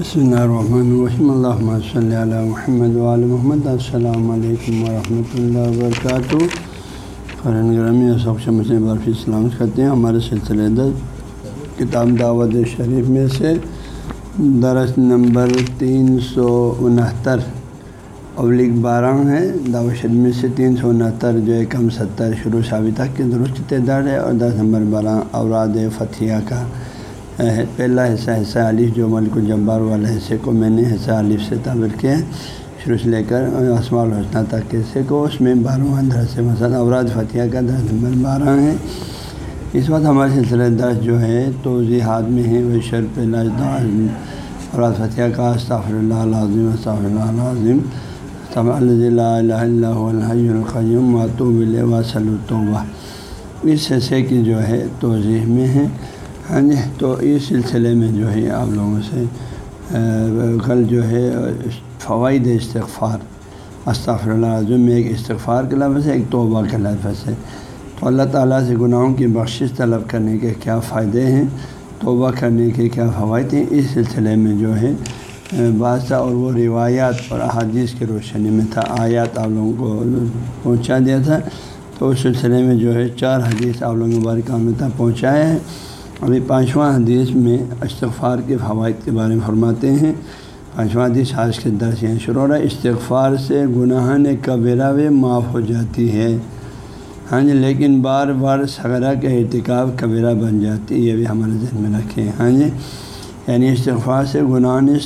بسم اللہ الرحمن الرحیم اللہ صلی اللہ محمد محمد السلام علیکم ورحمۃ اللہ وبرکاتہ قرآن گرامی مسلم برفی السلام کرتے ہیں ہمارے سلسلے در کتاب دعوت شریف میں سے درس نمبر تین سو انہتر ابلک بارہ ہے دعوت شریف میں سے تین سو انہتر جو ہے کم ستر شروع ثابت تک کے درست تعداد ہے اور دس نمبر بارہ اوراد فتھیہ کا پہلا حصہ حصہ علیف جو ملک الجبار والا حصے کو میں نے حصہ علیف سے تعبیر کیا شروع سے لے کر اسماع الحسنہ تک کے حصے کو اس میں بارہواں درس مثلا اوراد فتح کا درس نمبر بارہ ہے۔ اس وقت ہمارے سلسلہ درس جو ہے توضیحات میں ہے وہ شر پہلا اوراد فتح کا، استغفر اللہ العظیم، استغفر اللہ العظیم۔ اللہ القیم ماتوب وصل الطوبہ اس حصے کی جو ہے توضیح میں ہے۔ ہاں جی تو اس سلسلے میں جو ہے آپ لوگوں سے کل جو ہے فوائد استغفار، استغفر اللہ عظم میں ایک استغفار کا لفظ ہے، ایک توبہ کا لفظ ہے۔ تو اللہ تعالیٰ سے گناہوں کی بخشش طلب کرنے کے کیا فائدے ہیں، توبہ کرنے کے کیا فوائد ہیں؟ اس سلسلے میں جو ہے بادشاہ اور وہ روایات اور احادیث کی روشنی میں تھا، آیات آپ لوگوں کو پہنچا دیا تھا۔ تو اس سلسلے میں جو ہے، چار حدیث آپ لوگوں مبارکہ میں تک پہنچایا ہے ابھی پانچواں حدیث میں استغفار کے فوائد کے بارے میں فرماتے ہیں۔ پانچواں حدیث آج کے درس یہاں شروع رہا استغفار سے گناہ نے کبیرہ و معاف ہو جاتی ہے۔ ہاں جی لیکن بار بار سغرہ کے ارتکاب کبیرہ بن جاتی ہے، یہ بھی ہمارے ذہن میں رکھیں۔ ہاں جی یعنی استغفار سے گناہ نے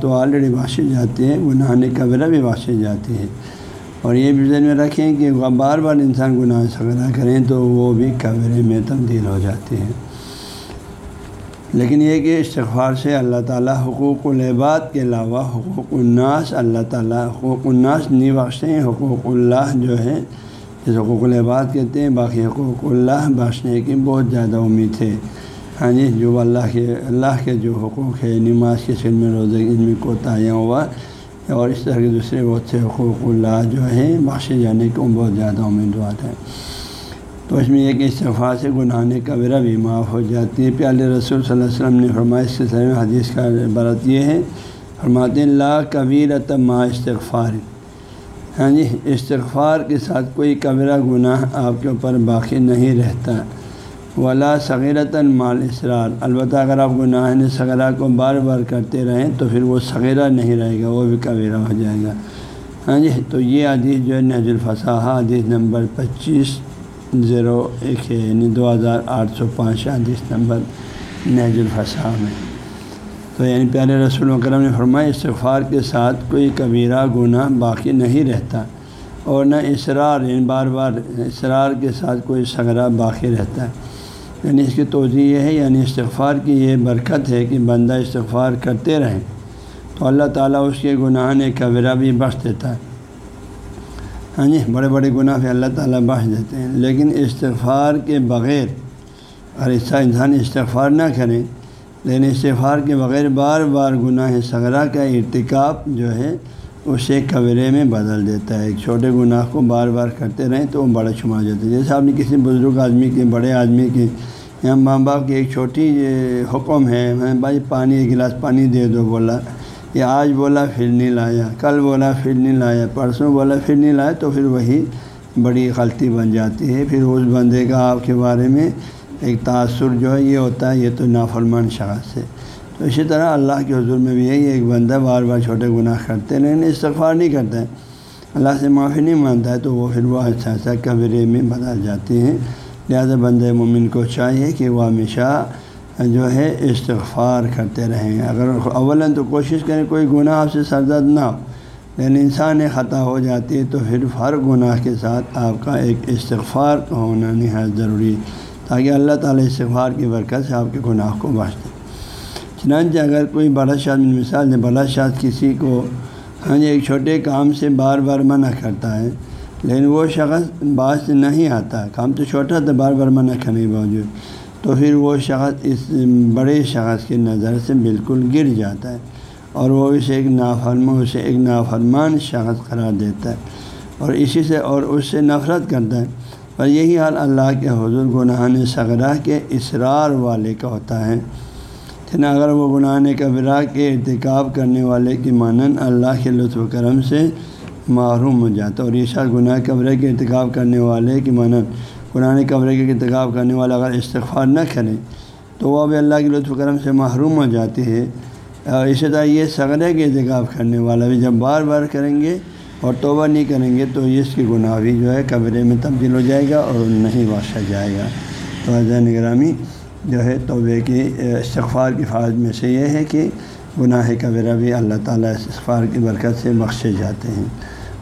تو آلریڈی باشی جاتی ہے گناہ نے کبیرہ بھی باشی جاتی ہے اور یہ بھی ذہن میں رکھیں کہ بار بار انسان گناہ سغرہ کریں تو وہ بھی کبیرے میں تبدیل ہو جاتی ہے لیکن یہ کہ استغفار سے اللہ تعالیٰ حقوق العباد کے علاوہ حقوق الناس، اللہ تعالیٰ حقوق الناس نہیں بخشتے ہیں، حقوق اللہ جو ہے جس حقوق العباد کہتے ہیں، باقی حقوق اللہ بخشنے کی بہت زیادہ امید ہے۔ ہاں جی جو اللہ کے اللہ کے جو حقوق ہے نماز کے سن میں، روزے ان میں کوتاہیاں ہوا، اور اس طرح کے دوسرے بہت سے حقوق اللہ جو ہے بخشے جانے کی بہت زیادہ امیدوار ہے۔ تو اس میں ایک استفاع سے گناہ کبیرہ بھی معاف ہو جاتی ہے۔ پیال رسول صلی اللہ علیہ وسلم نے فرمایا، اس کے حدیث کا عبارت یہ ہے۔ فرماتے اللہ کبیر ما استغفار۔ ہاں جی استغفار کے ساتھ کوئی کبیرہ گناہ آپ کے اوپر باقی نہیں رہتا۔ ولا صغیرت مال اسرار البتہ اگر آپ گناہ نے صغیرہ کو بار بار کرتے رہیں تو پھر وہ صغیرہ نہیں رہے گا، وہ بھی کبیرہ ہو جائے گا۔ ہاں جی تو یہ حدیث جو ہے نج الفصاح حدیث نمبر پچیس۔ زیرو ایک ہے یعنی دو ہزار آٹھ سو پانچ حدیث نمبر نہج الفصح میں۔ تو یعنی پیارے رسول اکرم نے فرمایا، استغفار کے ساتھ کوئی کبیرہ، گناہ باقی نہیں رہتا اور نہ اسرار یعنی بار بار اسرار کے ساتھ کوئی سگرا باقی رہتا ہے۔ یعنی اس کی توضیع یہ ہے یعنی استغفار کی یہ برکت ہے کہ بندہ استغفار کرتے رہیں تو اللہ تعالیٰ اس کے گناہ نے کبیرہ بھی بخش دیتا ہے۔ ہاں جی بڑے بڑے گناہ پہ اللہ تعالیٰ بخش دیتے ہیں۔ لیکن استغفار کے بغیر اگر ایسا انسان استغفار نہ کریں لیکن استغفار کے بغیر بار بار گناہ سغرا کا ارتکاب جو ہے، اسے کبرے میں بدل دیتا ہے۔ ایک چھوٹے گناہ کو بار بار کرتے رہیں تو وہ بڑا چھما جاتا ہے۔ جیسے آپ نے کسی بزرگ آدمی کے، بڑے آدمی کے یا ماں باپ کی ایک چھوٹی حکم ہے، میں بھائی پانی، ایک گلاس پانی دے دو، بولا یا آج بولا پھر نہیں لایا، کل بولا پھر نہیں لایا، پرسوں بولا پھر نہیں لایا، تو پھر وہی بڑی غلطی بن جاتی ہے۔ پھر اس بندے کا آپ کے بارے میں ایک تأثر جو ہے، یہ ہوتا ہے، یہ تو نافرمان شخص ہے۔ تو اسی طرح اللہ کے حضور میں بھی یہی ایک بندہ بار بار چھوٹے گناہ کرتے لیکن استغفار نہیں کرتا ہے۔ اللہ سے معافی نہیں مانتا ہے، تو وہ پھر وہ اچھا اچھا کبرے میں بدل جاتے ہیں۔ لہٰذا بندے مومن کو چاہیے کہ وہ ہمیشہ جو ہے استغفار کرتے رہیں۔ اگر اول تو کوشش کریں کوئی گناہ آپ سے سرزد نہ ہو۔ لیکن انسان خطا ہو جاتی ہے تو پھر ہر گناہ کے ساتھ آپ کا ایک استغفار ہونا نہایت ضروری ہے، تاکہ اللہ تعالیٰ استغفار کی برکت سے آپ کے گناہ کو بچ دیں چنانچہ اگر کوئی بڑا شاد، مثال ہے بڑا شاد کسی کو ہاں جی، ایک چھوٹے کام سے بار بار منع کرتا ہے، لیکن وہ شخص بعض نہیں آتا، کام تو چھوٹا تھا، بار بار منع کرنے کے باوجود۔ تو پھر وہ شخص اس بڑے شخص کی نظر سے بالکل گر جاتا ہے اور وہ اسے ایک نافرما اسے ایک نافرمان شخص قرار دیتا ہے اور اسی سے اور اس سے نفرت کرتا ہے۔ اور یہی حال اللہ کے حضور گناہ صغرا کے اسرار والے کا ہوتا ہے۔ پھر اگر وہ گناہ کبرا کے ارتکاب کرنے والے کی مانن اللہ کے لطف و کرم سے محروم ہو جاتا اور یہ شاید گناہ قبرے کے ارتکاب کرنے والے کی مانن قرآن قبرے کے ارتکاب کرنے والا اگر استغفار نہ کریں تو وہ بھی اللہ کے لطف کرم سے محروم ہو جاتی ہے اور اسی طرح یہ سغرے کے ارتکاب کرنے والا بھی جب بار بار کریں گے اور توبہ نہیں کریں گے، تو اس کی گناہ بھی جو ہے قبرے میں تبدیل ہو جائے گا اور نہیں بخشا جائے گا۔ تو حضین نگرامی، جو ہے توبے کی، استغفار کی فاظ میں سے یہ ہے کہ گناہ کبیرہ بھی اللہ تعالیٰ استغفار کی برکت سے بخشے جاتے ہیں۔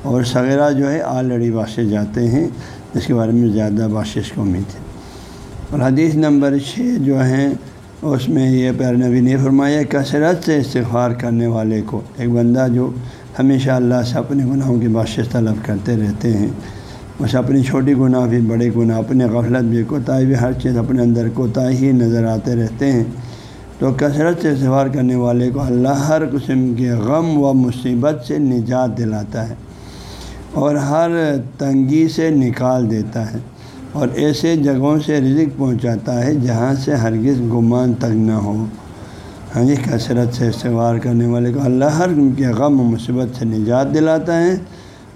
اور سغیرہ جو ہے آلریڈی بخشے جاتے ہیں، اس کے بارے میں زیادہ بخشش کو امید ہے۔ اور حدیث نمبر چھ جو ہیں اس میں یہ پیر نبی نے فرمایا، کثرت سے استغفار کرنے والے کو، ایک بندہ جو ہمیشہ اللہ سے اپنے گناہوں کی بخشش طلب کرتے رہتے ہیں بس اپنی چھوٹی گناہ بھی بڑے گناہ اپنے غفلت بھی کوتاہی بھی ہر چیز اپنے اندر کوتاہی ہی نظر آتے رہتے ہیں۔ تو کثرت سے استغفار کرنے والے کو اللہ ہر قسم کے غم و مصیبت سے نجات دلاتا ہے۔ اور ہر تنگی سے نکال دیتا ہے اور ایسے جگہوں سے رزق پہنچاتا ہے جہاں سے ہرگز گمان تک نہ ہو۔ ہاں جی کثرت سے استغفار کرنے والے کو اللہ ہر کے غم و مصیبت سے نجات دلاتا ہے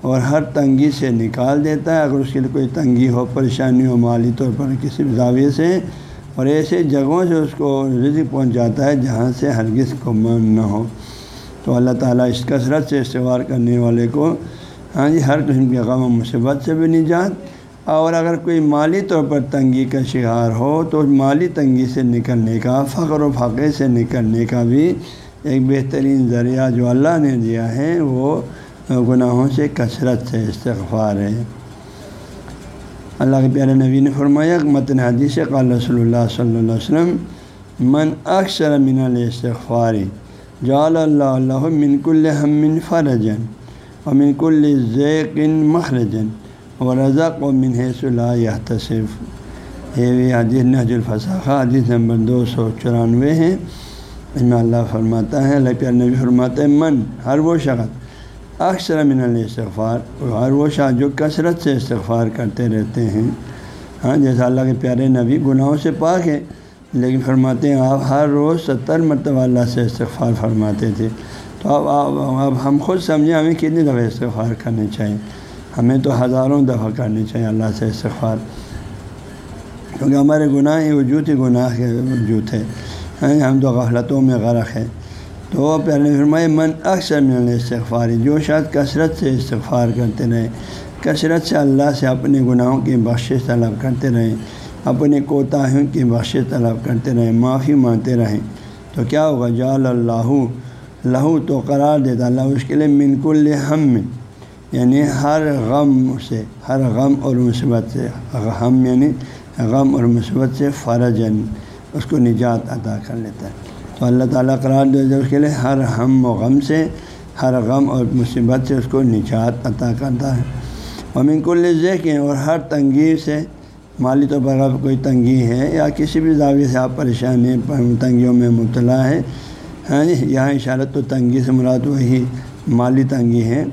اور ہر تنگی سے نکال دیتا ہے۔ اگر اس کے لیے کوئی تنگی ہو، پریشانی ہو، مالی طور پر کسی زاویے سے، اور ایسے جگہوں سے اس کو رزق پہنچ جاتا ہے جہاں سے ہرگز گمان نہ ہو۔ تو اللہ تعالیٰ اس کثرت سے استغفار کرنے والے کو ہاں جی ہر قسم کے غم و مصیبت سے بھی نجات۔ اور اگر کوئی مالی طور پر تنگی کا شکار ہو، تو مالی تنگی سے نکلنے کا فخر و فقے سے نکلنے کا بھی ایک بہترین ذریعہ جو اللہ نے دیا ہے، وہ گناہوں سے کثرت سے استغفار ہے۔ اللہ کے پیارے نبی نے فرمایا متن حدیث قال رسول اللہ صلی اللہ علیہ وسلم، من اکثر من الاستغفار جعل اللہ اللہ منک الحمن فرجن اور منک الزیقن مخرجن اور رضا کو منہ صلاح تصف یہ حدیث نحج الفصاخہ حدیث نمبر دو سو چورانوے ہیں اس میں اللہ فرماتا ہے، اللہ پیار نبی فرماتا ہے من، ہر وہ شخص۔ اکثر من الاستغفار، ہر وہ شخص جو کثرت سے استغفار کرتے رہتے ہیں۔ ہاں جیسا اللہ کے پیارے نبی گناہوں سے پاک ہے لیکن فرماتے ہیں، آپ ہر روز ستر مرتبہ اللہ سے استغفار فرماتے تھے۔ تو اب اب ہم خود سمجھیں ہمیں کتنی دفعہ استغفار کرنے چاہیے؟ ہمیں تو ہزاروں دفعہ کرنی چاہیے اللہ سے استغفار۔ کیونکہ ہمارے گناہ ہی وجود ہی گناہ کے وجود ہے۔ ہاں، ہم تو غفلتوں میں غرق ہے تو پہلے فرمائے، من اکثر من استغفار جو شاید کثرت سے استغفار کرتے رہیں کثرت سے اللہ سے اپنے گناہوں کی بخشش طلب کرتے رہیں اپنے کوتاہیوں کی بخشش طلب کرتے رہیں معافی مانتے رہیں تو کیا ہوگا؟ جال اللہ لہو تو قرار دیتا اللہ اس کے لیے منک الحم یعنی ہر غم سے، ہر غم اور مصیبت سے، غم یعنی غم اور مصیبت سے فرض اس کو نجات ادا کر لیتا ہے۔ تو اللہ تعالیٰ قرار دے اس کے لیے ہر ہم و غم سے، ہر غم اور مصیبت سے اس کو نجات عطا کرتا ہے۔ اور کل ذکیں اور ہر تنگی سے، مالی طور پر کوئی تنگی ہے یا کسی بھی زاویے سے آپ پریشان ہیں، تنگیوں میں مبتلا ہے ہاں جی یہاں اشارت تو تنگی سے مراد وہی مالی تنگی ہے۔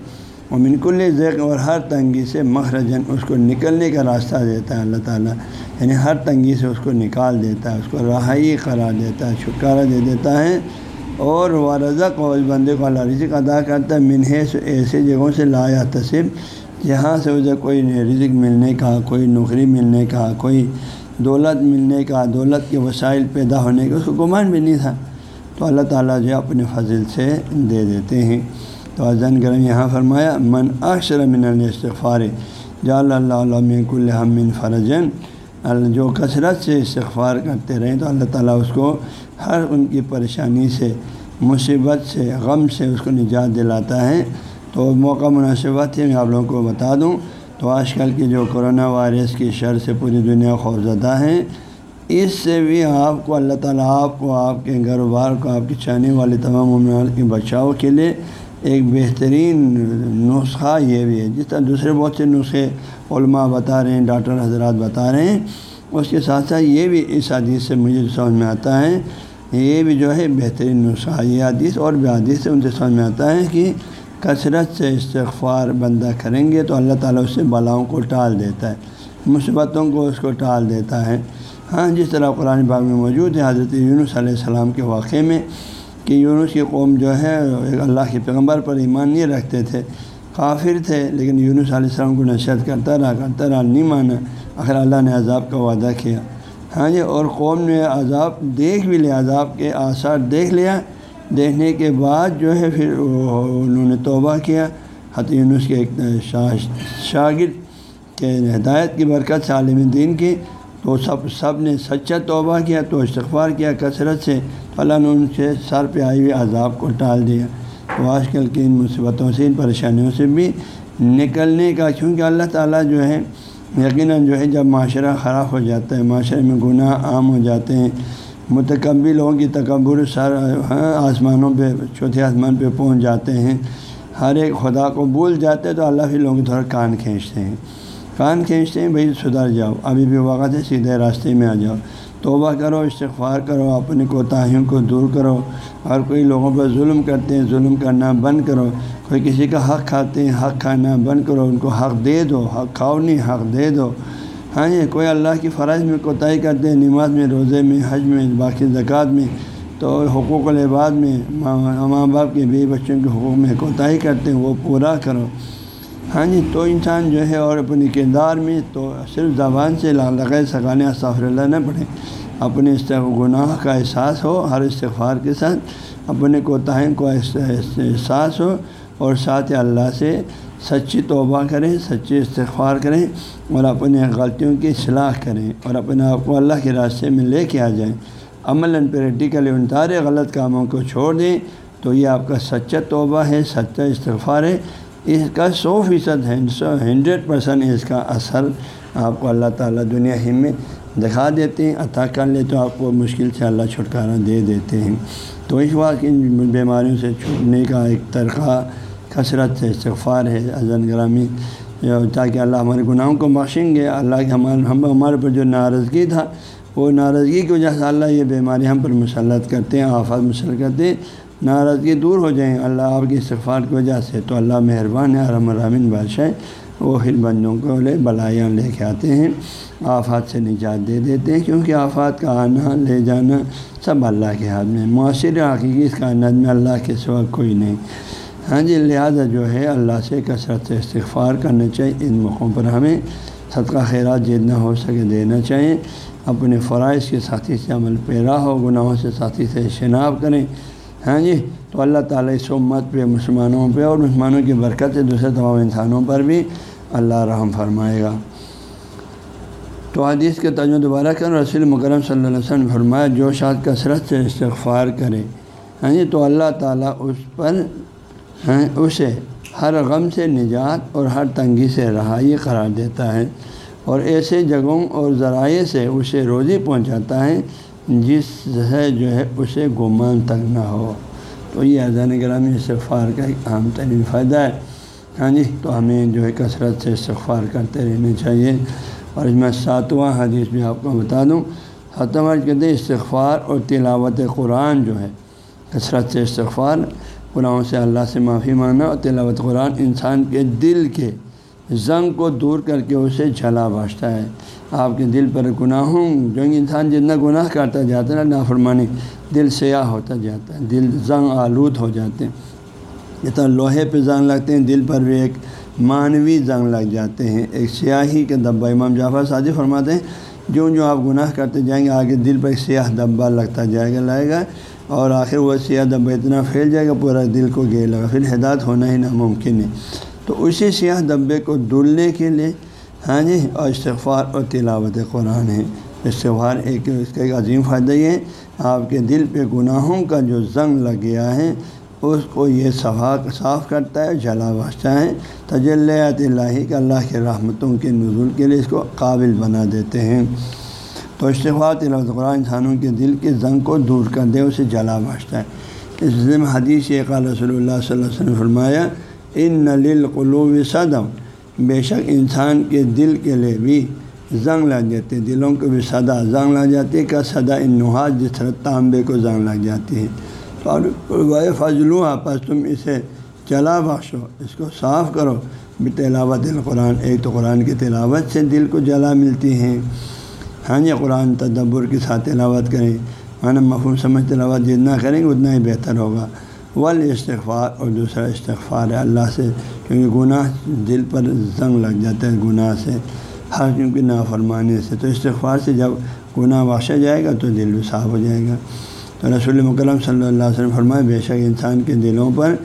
اور منکل ذیک اور ہر تنگی سے مخرجن اس کو نکلنے کا راستہ دیتا ہے اللہ تعالیٰ۔ یعنی ہر تنگی سے اس کو نکال دیتا ہے، اس کو رہائی قرار دیتا ہے چھٹکارا دے دیتا ہے۔ اور وہ رزق اور اس بندے کو اللہ رزق ادا کرتا ہے۔ منہ سے ایسے جگہوں سے لایا تصب جہاں سے اسے کوئی رزق ملنے کا، کوئی نوکری ملنے کا، کوئی دولت ملنے کا، دولت کے وسائل پیدا ہونے کا، اس کو گمان بھی نہیں تھا۔ تو اللہ تعالیٰ جو اپنے فضل سے دے دیتے ہیں۔ تو ازن کرم یہاں فرمایا، من اکثر من الاستغفار جال اللہ علیہ من فرجن جو کثرت سے استغفار کرتے رہیں تو اللہ تعالیٰ اس کو ہر ان کی پریشانی سے، مصیبت سے، غم سے اس کو نجات دلاتا ہے۔ تو موقع مناسبت ہے، میں آپ لوگوں کو بتا دوں۔ تو آج کل کی جو کرونا وائرس کی شر سے پوری دنیا خوفزدہ ہے۔ اس سے بھی آپ کو اللہ تعالیٰ آپ کو آپ کے گھر بار کو آپ کی چاہنے والے تمام عمر کے بچاؤ کے لیے ایک بہترین نسخہ یہ بھی ہے۔ جس طرح دوسرے بہت سے نسخے علماء بتا رہے ہیں، ڈاکٹر حضرات بتا رہے ہیں، اس کے ساتھ ساتھ یہ بھی اس حدیث سے مجھے سمجھ میں آتا ہے، یہ بھی جو ہے بہترین نسخہ یہ حدیث اور بھی حدیث سے ان سے سمجھ میں آتا ہے کہ کثرت سے استغفار بندہ کریں گے تو اللہ تعالیٰ اس سے بلاؤں کو ٹال دیتا ہے مثبتوں کو اس کو ٹال دیتا ہے۔ ہاں جس طرح قرآن باغ میں موجود ہے، حضرت یونس علیہ السلام کے واقعے میں کہ یونس کی قوم جو ہے اللہ کے پیغمبر پر ایمان نہیں رکھتے تھے، کافر تھے، لیکن یونس علیہ السلام کو نشت کرتا رہا کرتا رہا، نہیں مانا، آخر اللہ نے عذاب کا وعدہ کیا۔ ہاں جی اور قوم نے عذاب دیکھ بھی لیا، عذاب کے آثار دیکھ لیا۔ دیکھنے کے بعد جو ہے، پھر انہوں نے توبہ کیا۔ حت یونس کے ایک شاگرد کے ہدایت کی برکت سے عالم دین کی تو سب سب نے سچا توبہ کیا، تو استغفار کیا کثرت سے۔ اللہ نے ان سے سر پہ آئی ہوئی عذاب کو ٹال دیا۔ تو آج کل کی ان مصیبتوں سے، ان پریشانیوں سے بھی نکلنے کا کیونکہ اللہ تعالیٰ جو ہے، یقیناً جو ہے، جب معاشرہ خراب ہو جاتا ہے، معاشرے میں گناہ عام ہو جاتے ہیں متقبی لوگوں کی تکبر سر ہاں، آسمانوں پہ، چوتھے آسمان پہ پہنچ جاتے ہیں۔ ہر ایک خدا کو بھول جاتے ہیں، تو اللہ پھر لوگوں کی تھوڑا کان کھینچتے ہیں۔ کان کھینچتے ہیں بھائی سدھر جاؤ، ابھی بھی وقت ہے، سیدھے راستے میں آ جاؤ۔ توبہ کرو، استغفار کرو، اپنی کوتاہیوں کو دور کرو۔ اور کوئی لوگوں پر ظلم کرتے ہیں، ظلم کرنا بند کرو۔ کوئی کسی کا حق کھاتے ہیں، حق کھانا بند کرو۔ ان کو حق دے دو، حق کھاؤ نہیں، حق دے دو۔ ہاں جی کوئی اللہ کی فرض میں کوتاہی کرتے ہیں، نماز میں، روزے میں، حج میں، باقی زکوٰۃ میں، تو حقوق العباد میں ماں باپ کے بیوی بچوں کے حقوق میں کوتاہی کرتے ہیں، وہ پورا کرو۔ ہاں جی تو انسان جو ہے اور اپنے کردار میں تو صرف زبان سے لگائے سکانے سافر اللہ نہ پڑھے۔ اپنے گناہ کا احساس ہو، ہر استغفار کے ساتھ اپنے کوتاہی کو احساس ہو اور ساتھ اللہ سے سچی توبہ کریں، سچی استغفار کریں اور اپنے غلطیوں کی اصلاح کریں اور اپنے آپ کو اللہ کے راستے میں لے کے آ جائیں۔ عمل پریکٹیکلی ان سارے غلط کاموں کو چھوڑ دیں تو یہ آپ کا سچا توبہ ہے، سچا استغفار ہے۔ اس کا سو فیصد ہے سو ہنڈریڈ پرسنٹ اس کا اثر آپ کو اللہ تعالیٰ دنیا ہی میں دکھا دیتے ہیں، عطا کر لے تو آپ کو مشکل سے اللہ چھٹکارا دے دیتے ہیں۔ تو اس وقت ان بیماریوں سے چھوٹنے کا ایک طرقہ کثرت سے استغفار ہے ازن گرامی تاکہ اللہ ہمارے گناہوں کو بخشیں گے۔ اللہ کے ہمارے ہم ہمارے پر جو ناراضگی تھا، وہ ناراضگی کی وجہ سے اللہ یہ بیماری ہم پر مسلط کرتے ہیں، آفات مسلط کرتے ہیں۔ ناراضگی دور ہو جائیں، اللہ آپ کی استغفار کی وجہ سے۔ تو اللہ مہربان ہے رحم الرحمن بادشاہ وہ پھر بندوں کو لے، بلائیاں لے کے آتے ہیں۔ آفات سے نجات دے دیتے ہیں، کیونکہ آفات کا آنا، لے جانا سب اللہ کے ہاتھ میں۔ معاشر حقیقی اس کائنات میں اللہ کے سوا کوئی نہیں۔ ہاں جی لہٰذا جو ہے، اللہ سے کثرت سے استغفار کرنا چاہیے۔ ان موقعوں پر ہمیں صدقہ خیرات جتنا ہو سکے دینا چاہیے۔ اپنے فرائض کے ساتھی سے عمل پیرا ہو، گناہوں سے ساتھی سے شناب کریں۔ ہاں جی؟ تو اللہ تعالیٰ اس امت پہ، مسلمانوں پہ اور مسلمانوں کی برکت سے دوسرے تمام انسانوں پر بھی اللہ رحم فرمائے گا۔ تو حدیث کے تجمہ دوبارہ کر رسول مکرم صلی اللہ علیہ وسلم فرمایا، جو شاد کثرت سے استغفار کرے ہاں جی؟ تو اللہ تعالیٰ اس پر ہاں اسے ہر غم سے نجات اور ہر تنگی سے رہائی قرار دیتا ہے اور ایسے جگہوں اور ذرائع سے اسے روزی پہنچاتا ہے جس سے جو ہے اسے گمان تک نہ ہو۔ تو یہ اذان گرامی استغفار کا ایک اہم ترین فائدہ ہے۔ ہاں جی تو ہمیں جو ہے کثرت سے استغفار کرتے رہنا چاہیے۔ اور اس میں ساتواں حدیث بھی آپ کو بتا دوں۔ ختم کہتے ہیں استغفار اور تلاوت قرآن جو ہے، کثرت سے استغفار قرآن سے اللہ سے معافی مانگنا اور تلاوت قرآن انسان کے دل کے زنگ کو دور کر کے اسے جلا باشتا ہے۔ آپ کے دل پر گناہوں جو انسان جتنا گناہ کرتا جاتا ہے نا نافرمانی دل سیاہ ہوتا جاتا ہے، دل زنگ آلود ہو جاتے ہیں۔ جتنا لوہے پہ زنگ لگتے ہیں، دل پر بھی ایک معنوی زنگ لگ جاتے ہیں۔ ایک سیاہی کے دبا۔ امام جعفر سازی فرماتے ہیں جو جو آپ گناہ کرتے جائیں گے، آگے دل پر ایک سیاہ دبا لگتا جائے گا، لائے گا۔ اور آخر وہ سیاہ دبا اتنا پھیل جائے گا، پورا دل کو گے لگا پھر ہدایت ہونا ہی ناممکن ہے۔ تو اسی سیاہ دبے کو دھلنے کے لیے ہاں جی اور استغفار اور تلاوت قرآن ہے۔ استغفار ایک اس کا ایک عظیم فائدہ یہ ہے۔ آپ کے دل پہ گناہوں کا جو زنگ لگ گیا ہے، اس کو یہ صفا صاف کرتا ہے جلا بخشتا ہے۔ تجلیات اللہ کہ اللہ کے رحمتوں کے نزول کے لیے اس کو قابل بنا دیتے ہیں۔ تو اشتفاط قرآن انسانوں کے دل کے زنگ کو دور کر دے، اسے جلا بخشتا ہے۔ اس ضم حدیث قال رسول اللہ صلی اللہ علیہ وسلم فرمایا ان نل قلوب صدم۔ بے شک انسان کے دل کے لیے بھی زنگ لگ جاتے دلوں کو بھی صدا زنگ لگ جاتی ہے، کا صدا ان نحاظ جس طرح تانبے کو زنگ لگ جاتی ہے۔ اور فضل آپس تم اسے چلا بخشو، اس کو صاف کرو۔ بھی تلاوت القرآن، ایک تو قرآن کی تلاوت سے دل کو جلا ملتی ہیں ہاں جی قرآن تدبر کے ساتھ تلاوت کریں۔ معنی مفہوم سمجھ تلاوت جتنا کریں گے اتنا ہی بہتر ہوگا۔ ول استغفار اور دوسرا استغفار ہے اللہ سے، کیونکہ گناہ دل پر زنگ لگ جاتا ہے، گناہ سے، ہر کیونکہ نافرمانے سے۔ تو استغفار سے جب گناہ بخشا جائے گا تو دل بھی صاف ہو جائے گا۔ تو رسول مکرم صلی اللہ علیہ وسلم فرمائے، بے شک انسان کے دلوں پر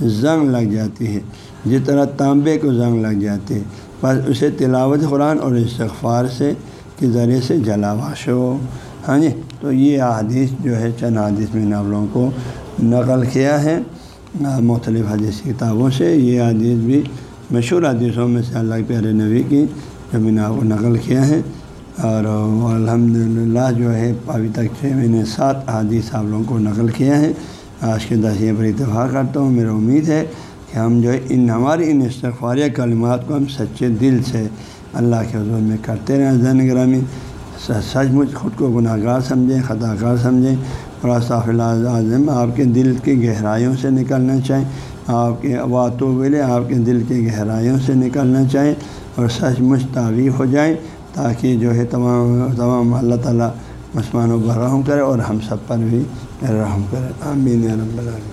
زنگ لگ جاتی ہے، جس طرح تانبے کو زنگ لگ جاتی ہے بس اسے تلاوت قرآن اور استغفار سے کے ذریعے سے جلا باشو ہاں جی تو یہ حدیث جو ہے، چند حدیث میں آپ لوگوں کو نقل کیا ہے۔ مختلف حدیث کتابوں سے یہ حدیث بھی مشہور حدیثوں میں سے اللہ پیارے نبی کی جو میں نے آپ کو نقل کیا ہے۔ اور الحمد للہ جو ہے، ابھی تک چھ مہینے سات حادث آپ لوگوں کو نقل کیا ہے۔ آج کے دسیے پر اتفاق کرتا ہوں، میرا امید ہے کہ ہم جو ہے، ان ہماری ان استغفاریہ کلمات کو ہم سچے دل سے اللہ کے حضور میں کرتے رہیں۔ زین گرامی، سچ مچ خود کو گناہ گار سمجھیں خطا کار سمجھیں۔ اور صاف اعظم آپ کے دل کی گہرائیوں سے نکلنا چاہیں، آپ کے واتو ویلے آپ کے دل کی گہرائیوں سے نکلنا چاہیں اور سچ مچ تعریف ہو جائیں تاکہ جو ہے تمام تمام اللہ تعالیٰ مسلمانوں پر رحم کرے اور ہم سب پر بھی رحم کرے۔ آمین رب العالمین۔